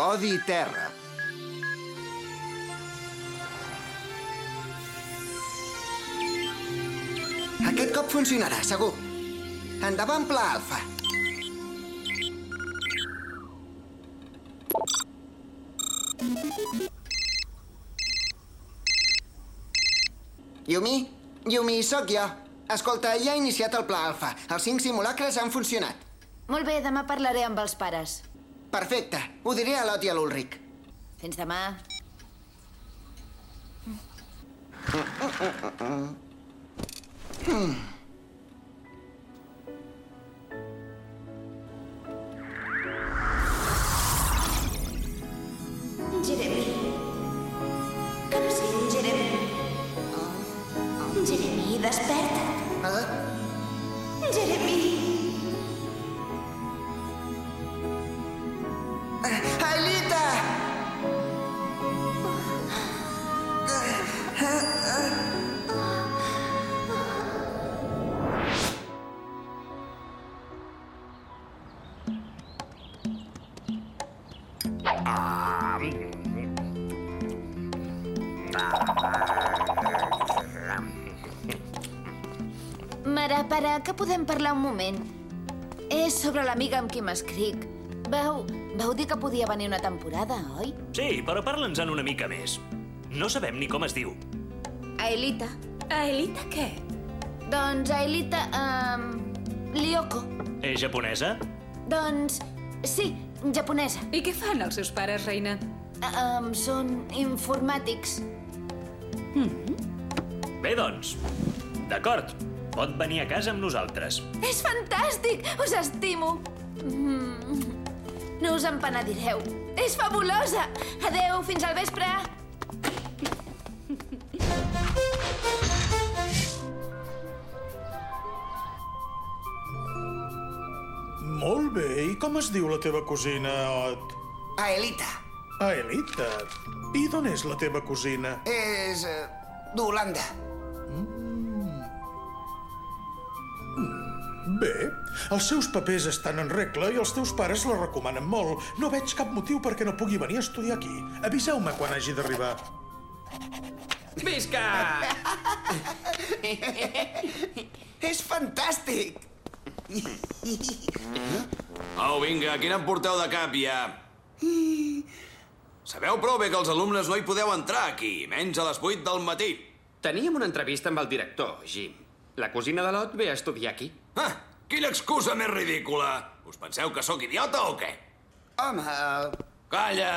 Codi Terra. Aquest cop funcionarà, segur. Endavant, pla alfa. Yumi? Yumi, sóc jo. Escolta, ja he iniciat el pla alfa. Els cinc simulacres han funcionat. Molt bé, demà parlaré amb els pares. Perfecte. Ho diré a l'Ot i a l'Ulric. Fins demà. Jeremy. Mare, pare, que podem parlar un moment? És sobre l'amiga amb qui m'escric. Vau, vau dir que podia venir una temporada, oi? Sí, però parla'ns-en una mica més. No sabem ni com es diu. Aelita. Aelita, què? Doncs Aelita... Um, Lyoko. És japonesa? Doncs... Sí, japonesa. I què fan els seus pares, reina? Um, són informàtics. Bé, doncs. D'acord. Pot venir a casa amb nosaltres. És fantàstic! Us estimo! Mm. No us en penedireu. És fabulosa! Adeu, fins al vespre! Molt bé, i com es diu la teva cosina, Ot? Aelita. Aelita. I d'on és la teva cosina? És... eh, d'Holanda. Bé, els seus papers estan en regla i els teus pares la recomanen molt. No veig cap motiu perquè no pugui venir a estudiar aquí. Aviseu-me quan hagi d'arribar. Visca! És fantàstic! Au, vinga, quina em porteu de cap, ja? Sabeu prou bé que els alumnes no hi podeu entrar, aquí, menys a les 8 del matí. Teníem una entrevista amb el director, Jim. La cosina de l'Ot ve a estudiar aquí. Ah, quina excusa més ridícula! Us penseu que sóc idiota o què? Home, eh, Calla!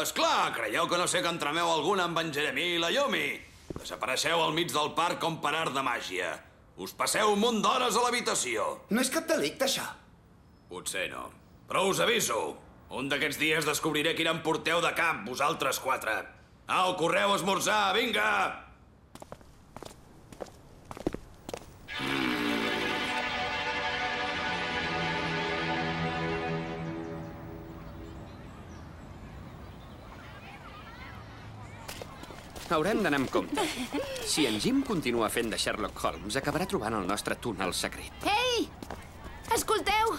És clar, creieu que no sé que entremeu alguna amb en Jeremy i la Yumi? Desapareixeu al mig del parc com per art de màgia. Us passeu un munt d'hores a l'habitació. no és cap delicte, això. Potser no. Però us aviso. Un d'aquests dies descobriré quin em porteu de cap, vosaltres quatre. Au, correu a esmorzar, vinga! Haurem d'anar amb compte. Si en Jim continua fent de Sherlock Holmes, acabarà trobant el nostre túnel secret. Ei! Escolteu!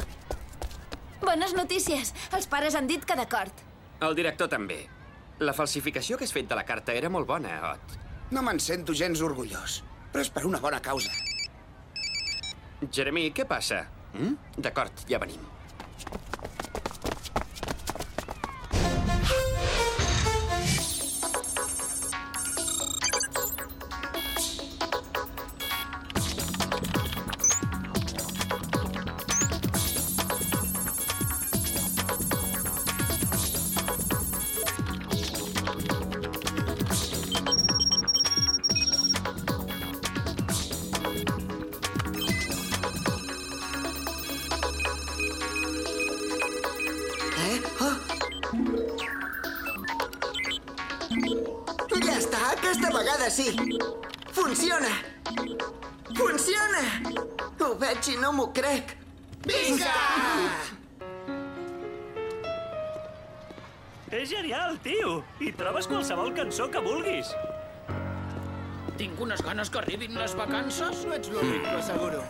Bones notícies. Els pares han dit que d'acord. El director també. La falsificació que has fet de la carta era molt bona, Ot. No me'n sento gens orgullós, però és per una bona causa. Jeremy, què passa? Mm? D'acord, ja venim. Sí! Funciona! Funciona! Ho veig i no m'ho crec. Vinga! És genial, tio! I trobes qualsevol cançó que vulguis. Tinc unes ganes que arribin les vacances. No ets l'únic, t'ho asseguro.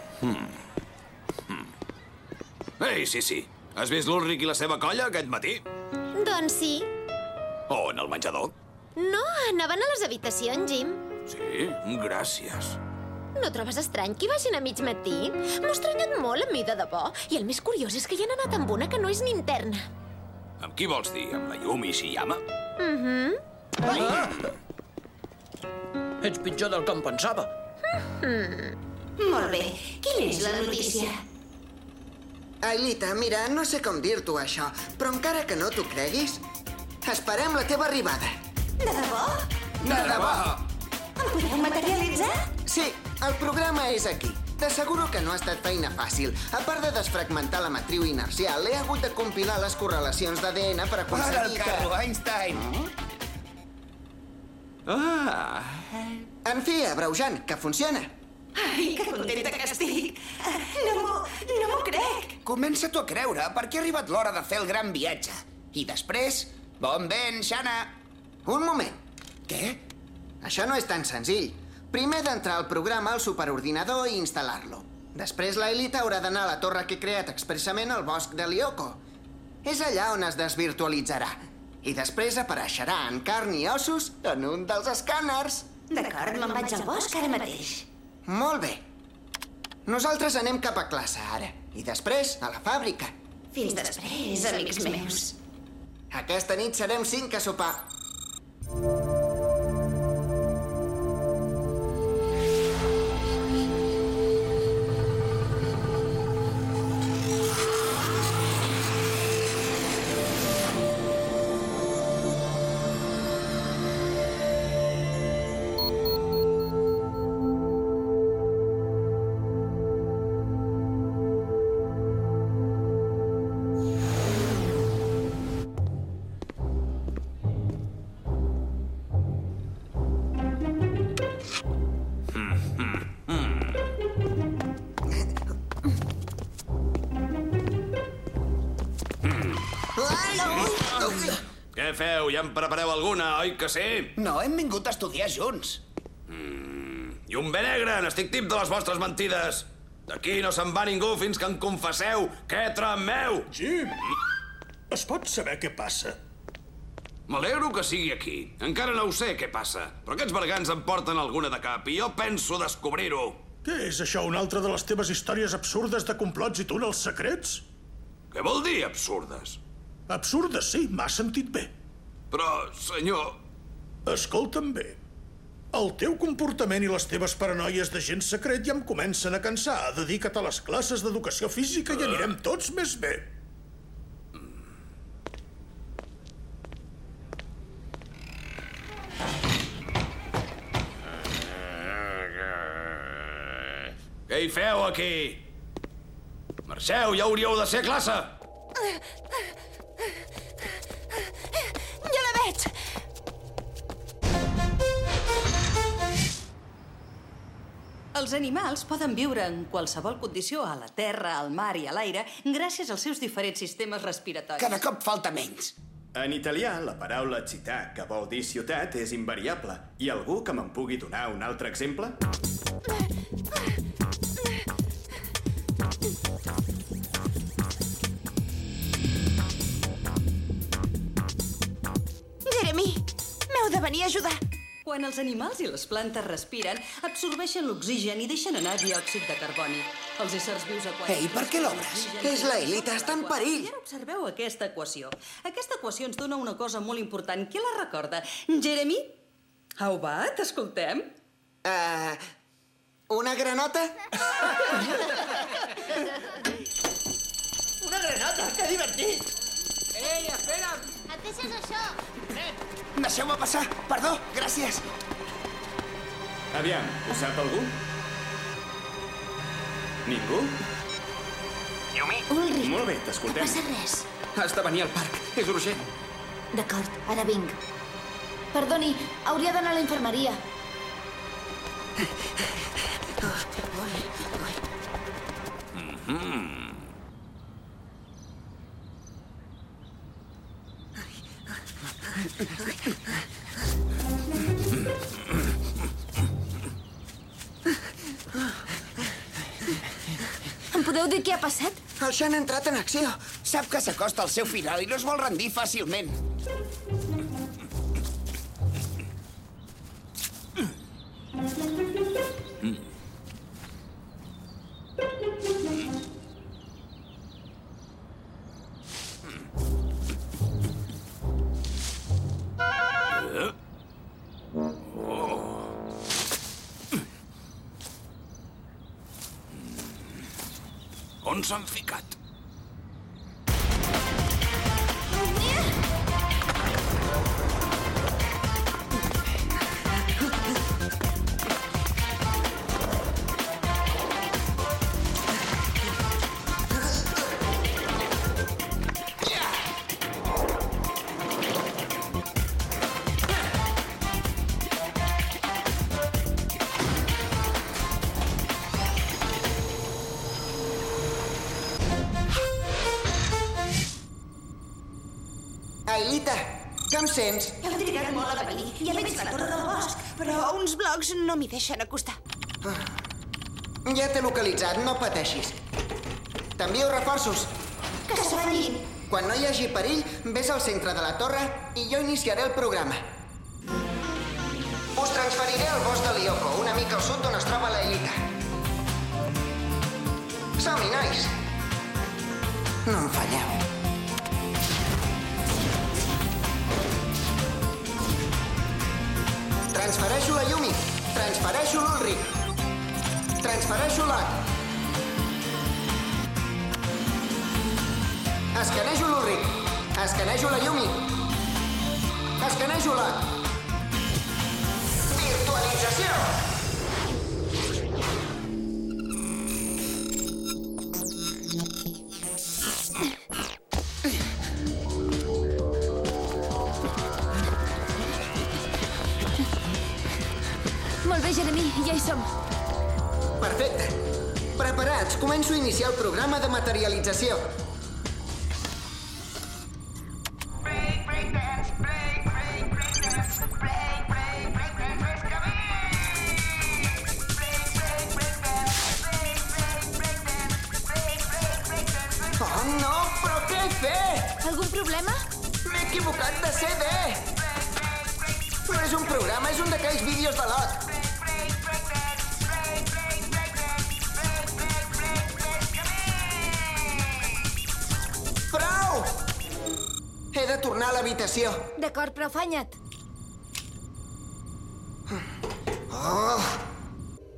Ei, sí, sí. Has vist l'Ulric i la seva colla aquest matí? Doncs sí. O en el menjador? No, anaven a les habitacions, Jim. Sí, gràcies. No trobes estrany que hi vagin a mig matí? M'ho estranyat molt a mi, de debò. I el més curiós és que hi han anat amb una que no és ni interna. Amb qui vols dir? Amb la Yumi Shiyama? Mhm. Ets pitjor del que em pensava. Molt bé. Quina és la notícia? Ailita, mira, no sé com dir-t'ho això, però encara que no t'ho creguis, esperem la teva arribada. De debò? De debò! Podeu materialitzar? Sí, el programa és aquí. T'asseguro que no ha estat feina fàcil. A part de desfragmentar la matriu inercial, he hagut de compilar les correlacions d'ADN per aconseguir que... Einstein! Ah, En fi, abreujant, que funciona. Ai, que contenta que estic. No m'ho no m'ho crec. Comença-t'ho a creure, perquè ha arribat l'hora de fer el gran viatge. I després, bon vent, Xana! Un moment. Què? Això no és tan senzill. Primer d'entrar al programa al superordinador i instal·lar-lo. Després la Elita haurà d'anar a la torre que he creat expressament al bosc de Lyoko. És allà on es desvirtualitzarà. I després apareixerà en carn i ossos en un dels escàners. D'acord, me'n vaig al bosc ara mateix. Molt bé. Nosaltres anem cap a classe ara. I després a la fàbrica. Fins després, amics meus. Aquesta nit serem cinc a sopar. Què feu? Ja en prepareu alguna, oi que sí? No, hem vingut a estudiar junts. I un bé negre, n'estic tip de les vostres mentides. D'aquí no se'n va ningú fins que em confesseu què trameu. Jim, es pot saber què passa? M'alegro que sigui aquí. Encara no ho sé què passa, però aquests bergants em porten alguna de cap i jo penso descobrir-ho. Què és això, una altra de les teves històries absurdes de complots i túnels secrets? Què vol dir, absurdes? Absurdes, sí, m'ha sentit bé. Però, senyor... Escolta'm bé. El teu comportament i les teves paranoies de gent secret ja em comencen a cansar. Dedica't a les classes d'educació física i anirem tots més bé. Què hi feu aquí? Marxeu, ja hauríeu de ser a classe. Els animals poden viure en qualsevol condició a la terra, al mar i a l'aire gràcies als seus diferents sistemes respiratoris. Cada cop falta menys. En italià, la paraula città, que vol dir ciutat, és invariable. Hi ha algú que me'n pugui donar un altre exemple? Jeremy, m'heu de venir a ajudar. Quan els animals i les plantes respiren, absorbeixen l'oxigen i deixen anar diòxid de carboni. Els éssers vius aquàtics... Ei, per què l'obres? És la Elita, està en perill. I ara observeu aquesta equació. Aquesta equació ens dona una cosa molt important. Qui la recorda? Jeremy? Aubat, escoltem. Uh, una granota? Una granota, que divertit! Ei, espera'm! Et deixes això? Deixeu-me passar, perdó, gràcies. Aviam, ho sap algú? Ningú? Ulrich, Molt bé, no t'escoltem. passa res. has de venir al parc. És urgent. D'acord, ara vinc. Perdoni, hauria d'anar a la infermeria. Mm. Em podeu dir què ha passat? El Sean ha entrat en acció. Sap que s'acosta al seu final i no es vol rendir fàcilment. On s'han ficat? Ailita, que em sents? Heu trigat molt a venir. Ja veig la torre del bosc, però uns blocs no m'hi deixen acostar. Ja t'he localitzat, no pateixis. T'envio reforços. Que s'afanyin. Quan no hi hagi perill, vés al centre de la torre i jo iniciaré el programa. Us transferiré al bosc de Lyoko, una mica al sud d'on es troba la Elita. Som-hi, nois! No em falleu. Transfereixo la... Escanejo l'Ulric. Escanejo la Yumi. Escanejo la... Virtualització! Iniciar el programa de materialització. Oh, no, però què he fet? Algun problema? M'he equivocat de CD. No és un programa, és un d'aquells vídeos de lot. A l'habitació. D'acord, però afanya't. Oh!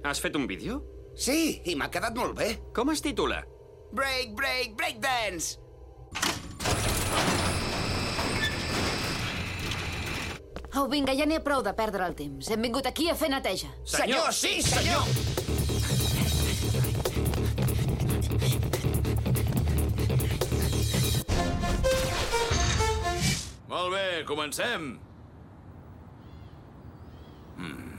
Has fet un vídeo? Sí, i m'ha quedat molt bé. Com es titula? Break, break, break dance! Au, vinga, ja n'hi ha prou de perdre el temps. Hem vingut aquí a fer neteja. Senyor, sí, senyor! Molt comencem. Mm.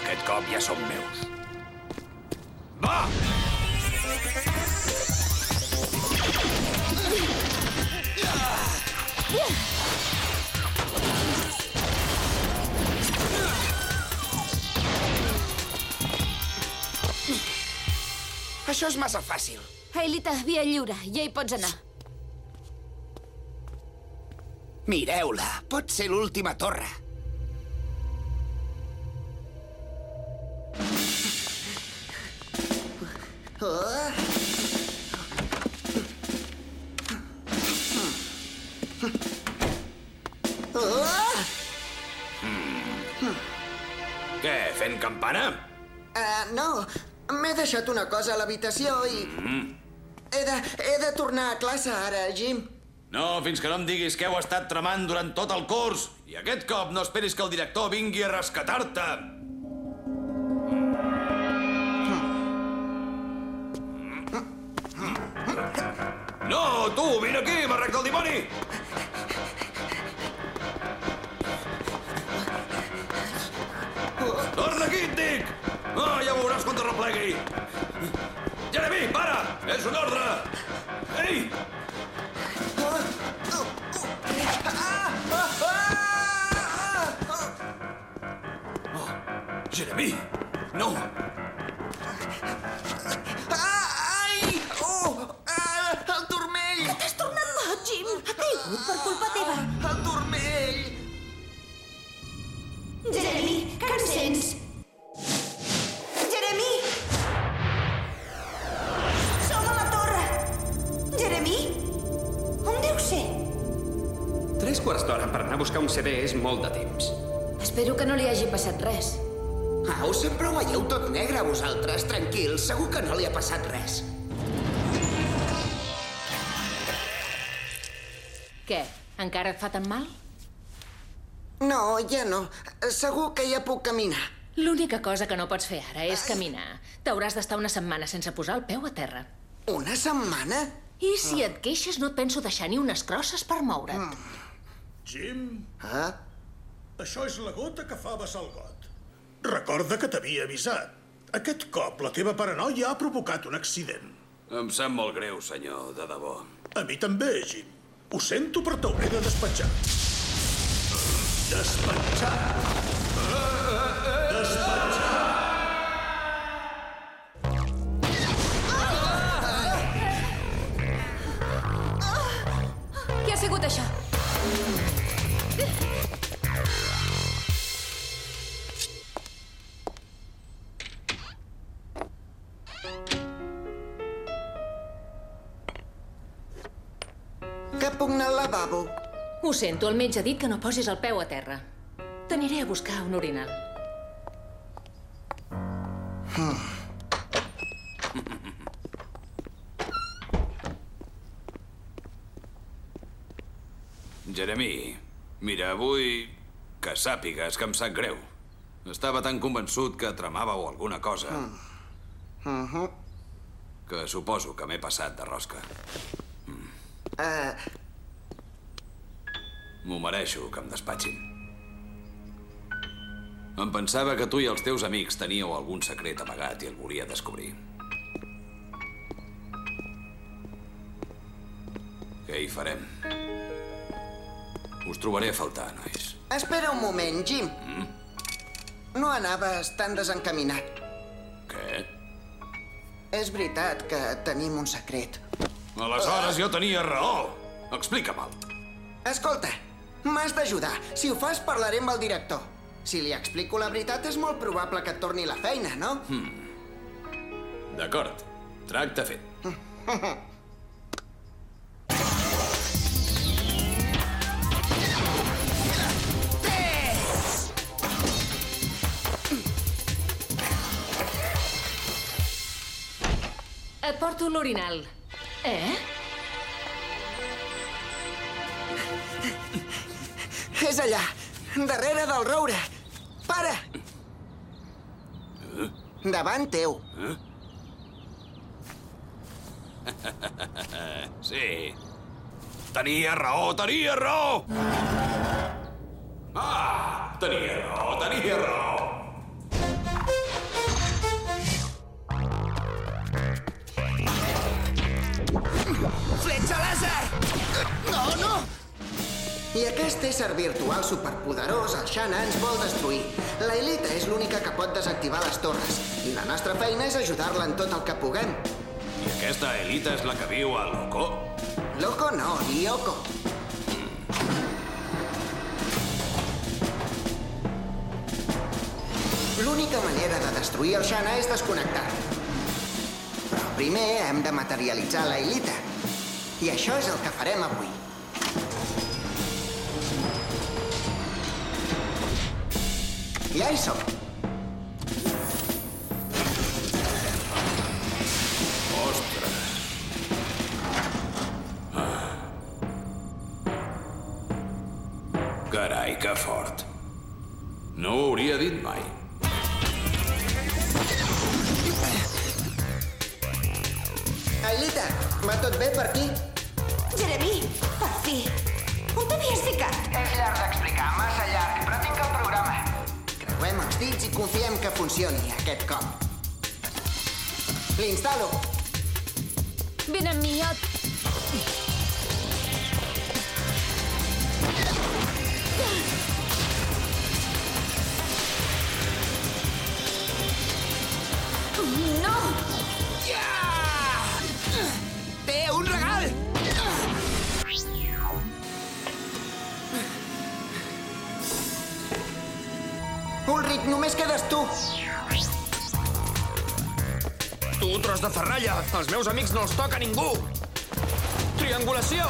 Aquest cop ja som meus. Va! Això és massa fàcil. Ailita, via lliure. Ja hi pots anar. Mireu-la, pot ser l'última torre. Deixat una cosa a l'habitació i... Mm. He de, he de tornar a classe ara, Jim. No, fins que no em diguis què heu estat tramant durant tot el curs. I aquest cop no esperis que el director vingui a rescatar-te. No! tu, vine aquí, barrac del dimoni! Torna aquí, et dic! Ah, ja veuràs quan te replegui! Jeremy, para! Buscar un CD és molt de temps. Espero que no li hagi passat res. Au, sempre ho veieu tot negre, vosaltres. Tranquils, segur que no li ha passat res. Què? Encara et fa tan mal? No, ja no. Segur que ja puc caminar. L'única cosa que no pots fer ara és caminar. T'hauràs d'estar una setmana sense posar el peu a terra. Una setmana? I si et queixes no et penso deixar ni unes crosses per moure't. Jim, Ah? això és la gota que fa vessar el got. Recorda que t'havia avisat. Aquest cop la teva paranoia ha provocat un accident. Em sap molt greu, senyor, de debò. A mi també, Jim. Ho sento, però t'hauré de despatxar. Despatxar. Despatxar. Sento, el metge ha dit que no posis el peu a terra. T'aniré a buscar un orinal. Jeremy, mira, avui que sàpigues que em sap greu. Estava tan convençut que tramàveu alguna cosa Uh -huh. que suposo que m'he passat de rosca. uh, M'ho mereixo que em despatxin. Em pensava que tu i els teus amics teníeu algun secret amagat i el volia descobrir. Què hi farem? Us trobaré a faltar, nois. espera un moment, Jim. No anaves tan desencaminat. Què? És veritat que tenim un secret. Aleshores jo tenia raó. Explica-me'l. Escolta, m'has d'ajudar. Si ho fas, parlaré amb el director. Si li explico la veritat, és molt probable que et torni la feina, no? D'acord. Tracte fet. Et porto l'orinal. Eh? És allà, darrere del roure. Para! Davant teu. Sí. Tenia raó, tenia raó! Ah, tenia raó, tenia raó. Fletxa làser! No, no! I aquest ésser virtual superpoderós, el Shanna, ens vol destruir. La Elita és l'única que pot desactivar les torres. I la nostra feina és ajudar-la en tot el que puguem. I aquesta Elita és la que viu a Loco? Loco no, Lyoko. L'única manera de destruir el Shanna és desconnectar. Però primer hem de materialitzar la Elita. I això és el que farem avui. Ja hi som. Ostres. Ah. Carai, que fort. No ho hauria dit mai. Ailita, va tot bé per aquí? Jeremy, per fi. On t'havies ficat? És llarg d'explicar, massa llarg, però dits i confiem que funcioni aquest cop. L'instal·lo. Vine amb mi, Ot. No! Ulrich, només quedes tu. Tu, tros de ferralla! Els meus amics no els toca ningú! Triangulació!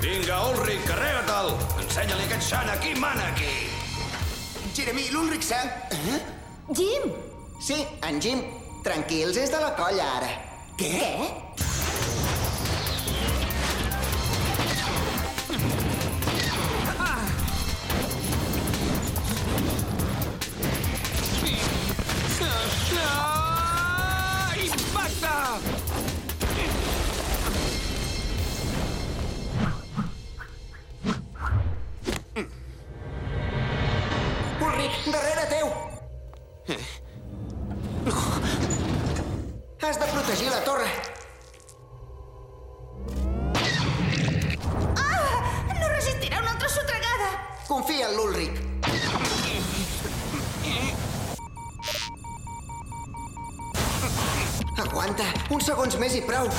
Vinga, Ulrich, carrega-te'l! Ensenya-li aquest sant a qui mana aquí! Jeremy, l'Ulrich s'ha... Eh? Jim! Sí, en Jim. Tranquils, és de la colla, ara. Què? Què? Has de protegir la torre. Ah! No resistirà una altra sotregada. Confia en l'Ulrich. Aguanta, uns segons més i prou.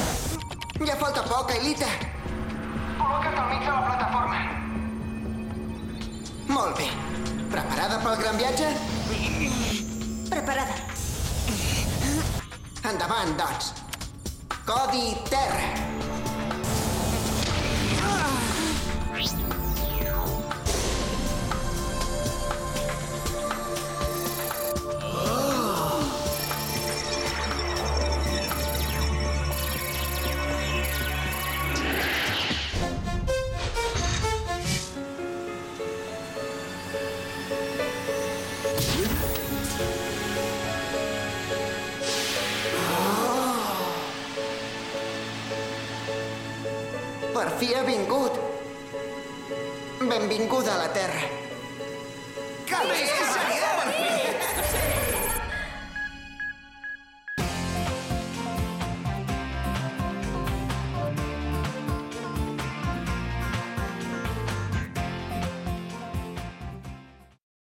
Ja falta poc, Elita. Col·loca't al mig de la plataforma. Molt bé. Preparada pel gran viatge? Preparada. Endavant, doncs. Codi terra. Terra. Que bé! Seriós?